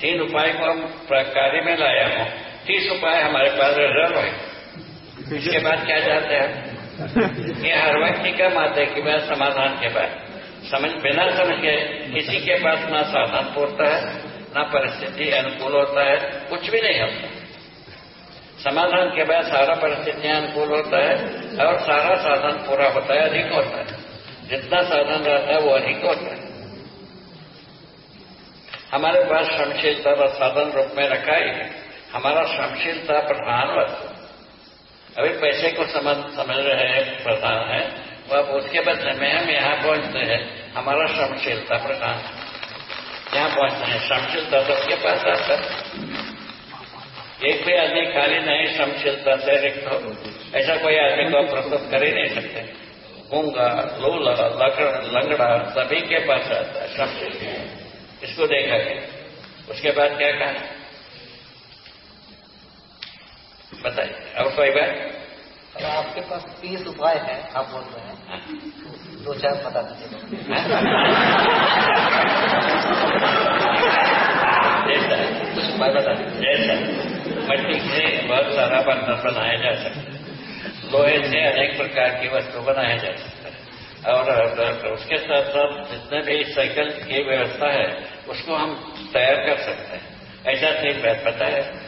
तीन उपाय को हम कार्य में लाया हूँ। तीस उपाय हमारे पास रिज़र्व है। इसके बाद क्या चाहते हैं? हर व्यक्ति का माते के बाद समाधान के बाद समझ, बिना समझ के किसी के पास ना साधन पूर्ता है, ना परिस्थिति अनुकूल होता है, कुछ भी नहीं होता। समाधान के बाद सारा परिस्थितियाँ अनुकूल होता है और सारा साधन पूरा होता है, अधिक होता है। जितना साधन रहता है, वो अधिक होता है। हमारे पास श्रमशीलता साधन रूप में रखा ही है। हमारा श्रमशीलता प्रधान वस्तु अभी पैसे को समझ समझ रहे हैं, प्रधान है। वह उसके बदले में हम यहाँ पहुँचते हैं। हमारा श्रमशीलता प्रधान। यहाँ पहुँचते हैं। श्रमशीलता सबके पास आता एक भी आदमी खाली नहीं, श्रमशीलता से रिक्त हो। ऐसा कोई आदमी को प्रस्तुत कर ही नहीं सकते। गूँगा, लोला लंगड़ा सभी के पास आता है सब इसको देखा गया। उसके बाद क्या कहा? बताइए। और कोई बात? आपके पास तीस उपाय है आप बोल रहे हैं। हाँ। दो चार बता दीजिए। जैसा कुछ उपाय बता दीजिए। जैसा मट्टी से बहुत सारा बर्तन बनाया जा सकता है। लोहे से अनेक प्रकार की वस्तु बनाया जा सकता है। और उसके साथ साथ जितने भी साइकिल की व्यवस्था है उसको हम तैयार कर सकते हैं। ऐसा बात पता है।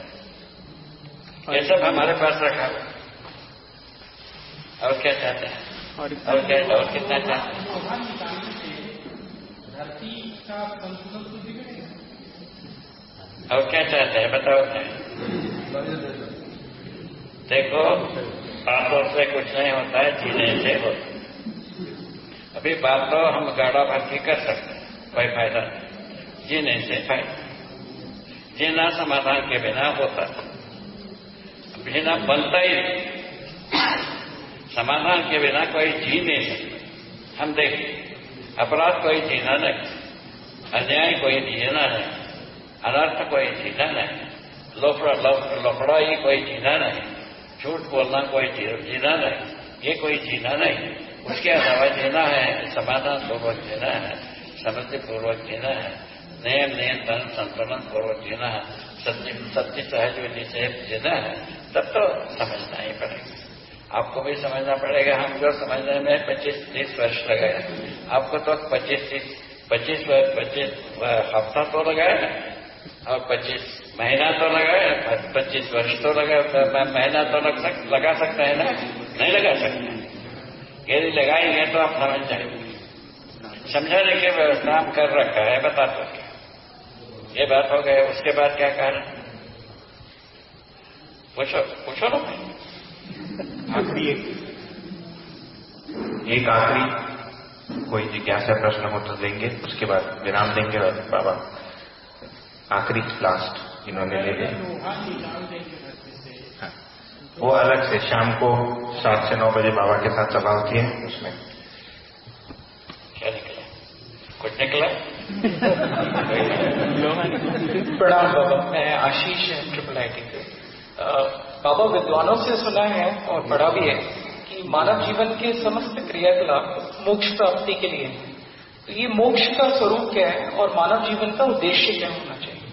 ये सब हमारे पास रखा हुआ और क्या चाहते हैं? और क्या और कितना चाहते हैं? और क्या चाहते हैं? बताओ क्या देखो बातों से कुछ नहीं होता है जीने से हो। अभी बात तो हम गाड़ा भर्ती कर सकते हैं कोई फ़ायदा नहीं। जीने से फ़ायदा जीना समाधान के बिना होता जीना बनता ही समाधान के बिना कोई जी नहीं सकता। हम देखें, अपराध कोई जीना नहीं, अन्याय कोई जीना नहीं, अनर्थ कोई जीना नहीं, लोफड़ा लोफड़ा ही कोई जीना नहीं, झूठ बोलना कोई जीना नहीं, ये कोई जीना नहीं। उसके अलावा जीना है समाधान पूर्वक जीना है समृद्धि पूर्वक जीना है नियम नियंत्रण संतुलन पूर्वक जीना है। सत्य सत्य सहज विधि से जीना है तब तो समझना ही पड़ेगा। आपको भी समझना पड़ेगा हम जो समझने में पच्चीस तीस वर्ष लगाए आपको तो पच्चीस तीस पच्चीस पच्चीस हफ़्ता तो लगाए और पच्चीस महीना तो लगाए पच्चीस वर्ष तो लगा महीना तो लग सक, लगा सकता है ना? नहीं लगा सकते यदि लगाएँगे तो आप समझ जाएँगे। समझाने की व्यवस्था हम कर रखा है बता सकते ये बात हो गई उसके बाद क्या कारण पूछो पूछो ना। आखिरी एक। एक आखिरी कोई जिज्ञासा प्रश्न हो तो लेंगे उसके बाद विराम देंगे और बाबा आखिरी लास्ट इन्होंने ले लिया हाँ। वो अलग से शाम को सात से नौ बजे बाबा के साथ सभा होती है उसमें। क्या निकला? कुछ निकला? प्रणाम बाबा। मैं आशीष है ट्रिपल आई टी से बाबा विद्वानों से सुना है और पढ़ा भी है कि मानव जीवन के समस्त क्रियाकलाप मोक्ष प्राप्ति के लिए है। तो ये मोक्ष का स्वरूप क्या है और मानव जीवन का उद्देश्य क्या होना चाहिए?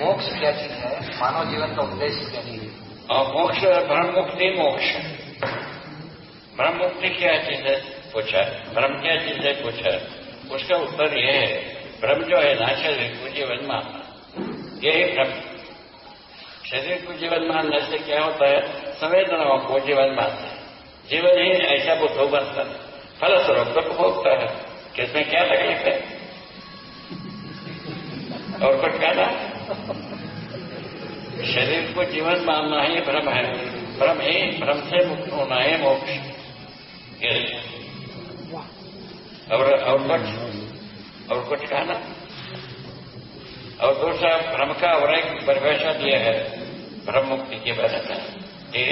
मोक्ष क्या चीज़ है? मानव जीवन का उद्देश्य क्या चीज़ है? और मोक्ष ब्रह्म मुक्ति मोक्ष। ब्रह्म मुक्ति क्या चीज़ है? पूछा ब्रह्म क्या चीज़ है? पूछा उसका उत्तर यह है ब्रह्म जो है ना शरीर को जीवन मानना। यही ब्रह्म शरीर को जीवन मानने से क्या होता है? संवेदनाओं को जीवन मानते हैं। जीवन ही ऐसा बुद्धो बनता है। फलस्वरूप दुख भोगता है। कि इसमें क्या तकलीफ़ है? और कुछ कहना शरीर को जीवन मानना ही भ्रम है। भ्रम ही, भ्रम से मुक्त होना है मोक्ष। और और कुछ और कुछ कहना और दूसरा भ्रम का और एक परिभाषा दिया है। भ्रम मुक्ति के बारे में कि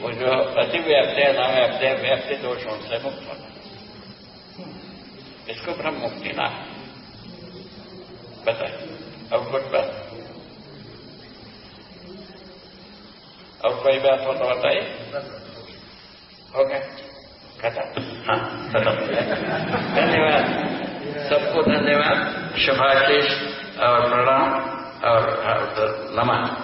वो जो अतिव्याप्ति अनाव्याप्ति व्याप्ति दोषों से मुक्त होना। इसको भ्रम मुक्ति ना। बताए और कुछ बात? और कोई बात हो तो बताइए। हो गया। खत्म। हाँ खत्म। धन्यवाद। सबको धन्यवाद शुभाशीष और प्रणाम और नमन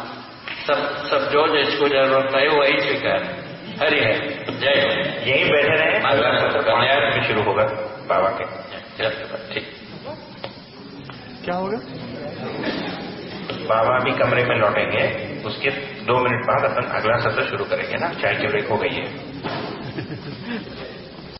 सब सब जो जिसको ज़रूरत है वही स्वीकार। हरि है जय हो यही बैठे रहे। अगला सत्र पाँच में शुरू होगा। बाबा के। ठीक। क्या होगा? बाबा भी कमरे में लौटेंगे। उसके दो मिनट बाद अपन अगला सत्र शुरू करेंगे ना। चाय की ब्रेक हो गई है।